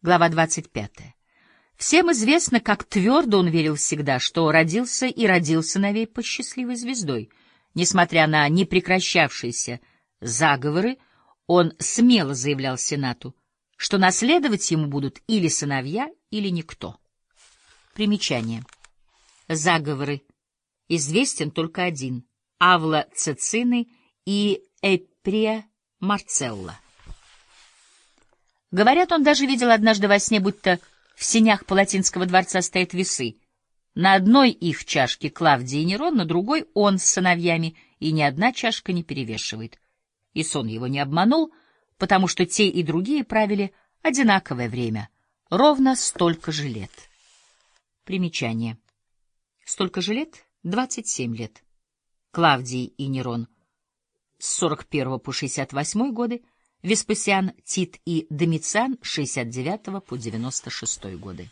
Глава 25. Всем известно, как твердо он верил всегда, что родился и родил сыновей по счастливой звездой. Несмотря на непрекращавшиеся заговоры, он смело заявлял Сенату, что наследовать ему будут или сыновья, или никто. Примечание. Заговоры. Известен только один — Авла Цицины и Эприя Марцелла. Говорят, он даже видел однажды во сне, будто в сенях Палатинского дворца стоят весы. На одной их чашке Клавдий и Нерон, на другой он с сыновьями, и ни одна чашка не перевешивает. И сон его не обманул, потому что те и другие правили одинаковое время, ровно столько же лет. Примечание. Столько же лет? Двадцать семь лет. Клавдий и Нерон. С 41 по 68 годы, Веспасиан, Тит и Домициан с 69 по 96 годы.